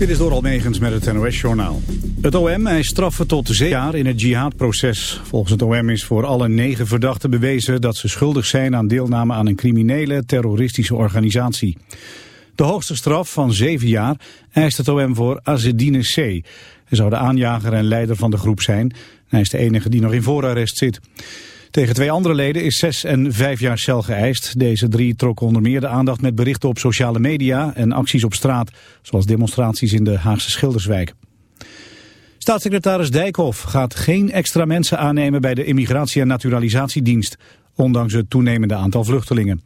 Dit is door Almegens met het NOS-journaal. Het OM eist straffen tot zeven jaar in het jihadproces. Volgens het OM is voor alle negen verdachten bewezen dat ze schuldig zijn aan deelname aan een criminele terroristische organisatie. De hoogste straf van zeven jaar eist het OM voor Azedine C. Hij zou de aanjager en leider van de groep zijn. Hij is de enige die nog in voorarrest zit. Tegen twee andere leden is zes en vijf jaar cel geëist. Deze drie trokken onder meer de aandacht met berichten op sociale media en acties op straat, zoals demonstraties in de Haagse Schilderswijk. Staatssecretaris Dijkhoff gaat geen extra mensen aannemen bij de Immigratie- en Naturalisatiedienst, ondanks het toenemende aantal vluchtelingen.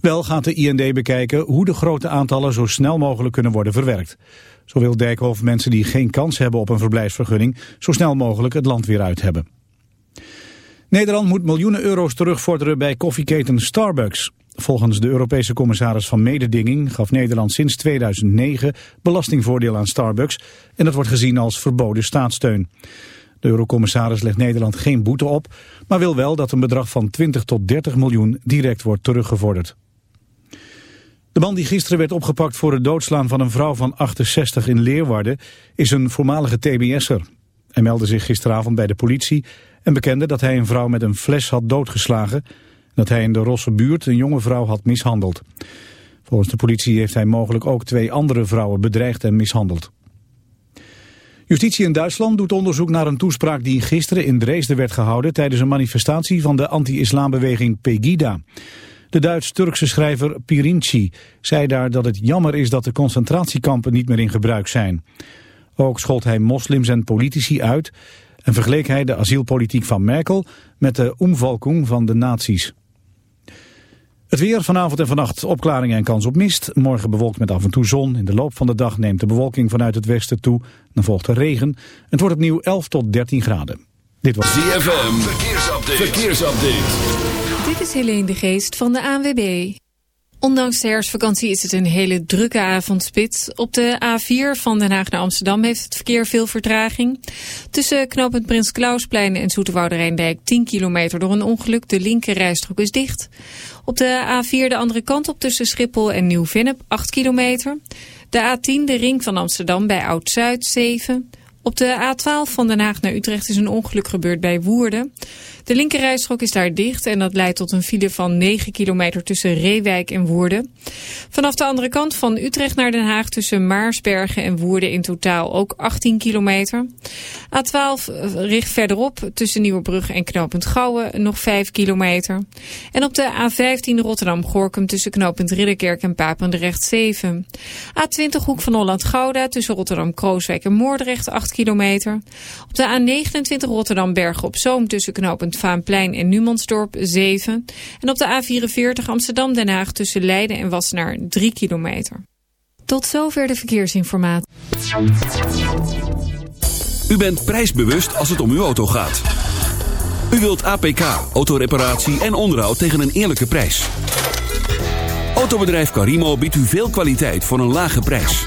Wel gaat de IND bekijken hoe de grote aantallen zo snel mogelijk kunnen worden verwerkt. Zo wil Dijkhoff mensen die geen kans hebben op een verblijfsvergunning zo snel mogelijk het land weer uit hebben. Nederland moet miljoenen euro's terugvorderen bij koffieketen Starbucks. Volgens de Europese commissaris van Mededinging gaf Nederland sinds 2009 belastingvoordeel aan Starbucks en dat wordt gezien als verboden staatssteun. De eurocommissaris legt Nederland geen boete op, maar wil wel dat een bedrag van 20 tot 30 miljoen direct wordt teruggevorderd. De man die gisteren werd opgepakt voor het doodslaan van een vrouw van 68 in Leeuwarden is een voormalige TBS'er. Hij meldde zich gisteravond bij de politie en bekende dat hij een vrouw met een fles had doodgeslagen en dat hij in de Rosse buurt een jonge vrouw had mishandeld. Volgens de politie heeft hij mogelijk ook twee andere vrouwen bedreigd en mishandeld. Justitie in Duitsland doet onderzoek naar een toespraak die gisteren in Dresden werd gehouden tijdens een manifestatie van de anti-islambeweging Pegida. De Duits-Turkse schrijver Pirinci zei daar dat het jammer is dat de concentratiekampen niet meer in gebruik zijn. Ook schold hij moslims en politici uit en vergeleek hij de asielpolitiek van Merkel met de omvalking van de nazi's. Het weer vanavond en vannacht opklaringen en kans op mist. Morgen bewolkt met af en toe zon. In de loop van de dag neemt de bewolking vanuit het westen toe. Dan volgt er regen. Het wordt opnieuw 11 tot 13 graden. Dit was ZFM. Verkeersupdate. Verkeersupdate. Dit is Helene de Geest van de ANWB. Ondanks de herfstvakantie is het een hele drukke avondspits. Op de A4 van Den Haag naar Amsterdam heeft het verkeer veel vertraging. Tussen knooppunt Prins Klausplein en Zoeterwoude Rijndijk 10 kilometer door een ongeluk. De linker rijstrook is dicht. Op de A4 de andere kant op tussen Schiphol en Nieuw-Vennep 8 kilometer. De A10 de ring van Amsterdam bij Oud-Zuid 7 op de A12 van Den Haag naar Utrecht is een ongeluk gebeurd bij Woerden. De linkerrijstrook is daar dicht en dat leidt tot een file van 9 kilometer tussen Reewijk en Woerden. Vanaf de andere kant van Utrecht naar Den Haag tussen Maarsbergen en Woerden in totaal ook 18 kilometer. A12 richt verderop tussen Nieuwebrug en knooppunt Gouwen nog 5 kilometer. En op de A15 Rotterdam-Gorkum tussen knooppunt Ridderkerk en Papendrecht 7. A20 Hoek van Holland-Gouda tussen Rotterdam-Krooswijk en Moordrecht 8 kilometer. Op de A29 Rotterdam-Bergen op Zoom tussen knooppunt Vaanplein en Numansdorp 7. En op de A44 Amsterdam-Den Haag tussen Leiden en Wassenaar 3 kilometer. Tot zover de verkeersinformatie. U bent prijsbewust als het om uw auto gaat. U wilt APK, autoreparatie en onderhoud tegen een eerlijke prijs. Autobedrijf Carimo biedt u veel kwaliteit voor een lage prijs.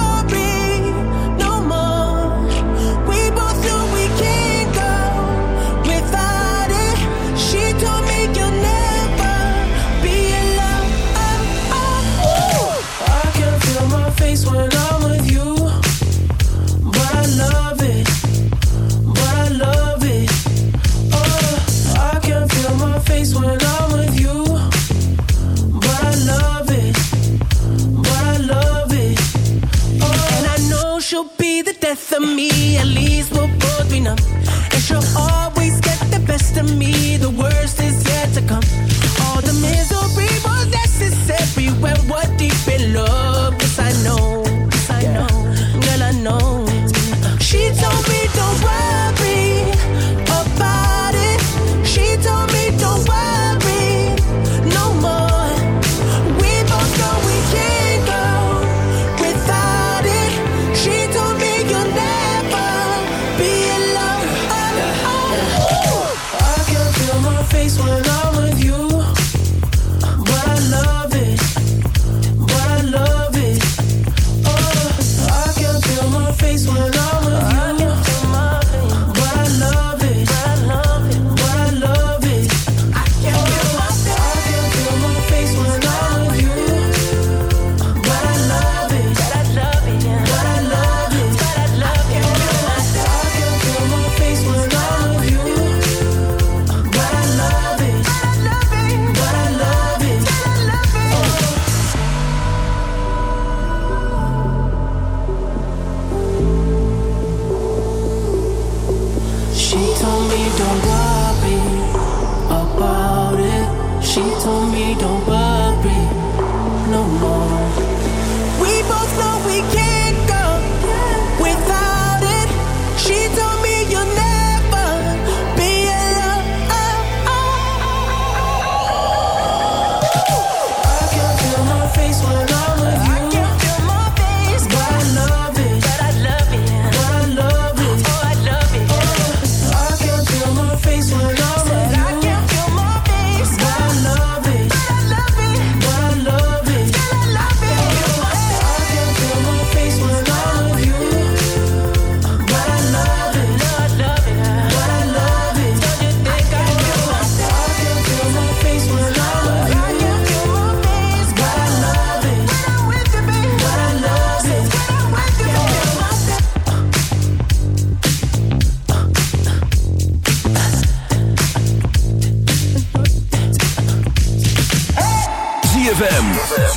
death of me, at least we'll both be numb. And she'll always get the best of me.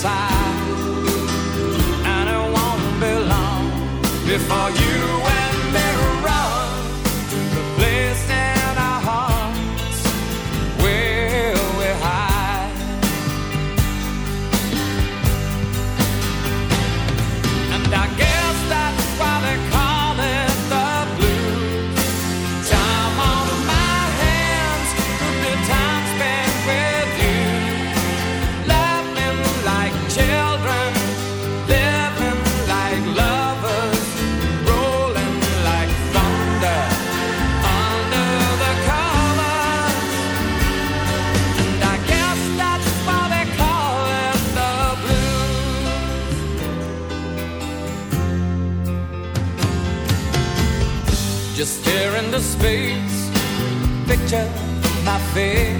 Inside. And it won't be long before you fe.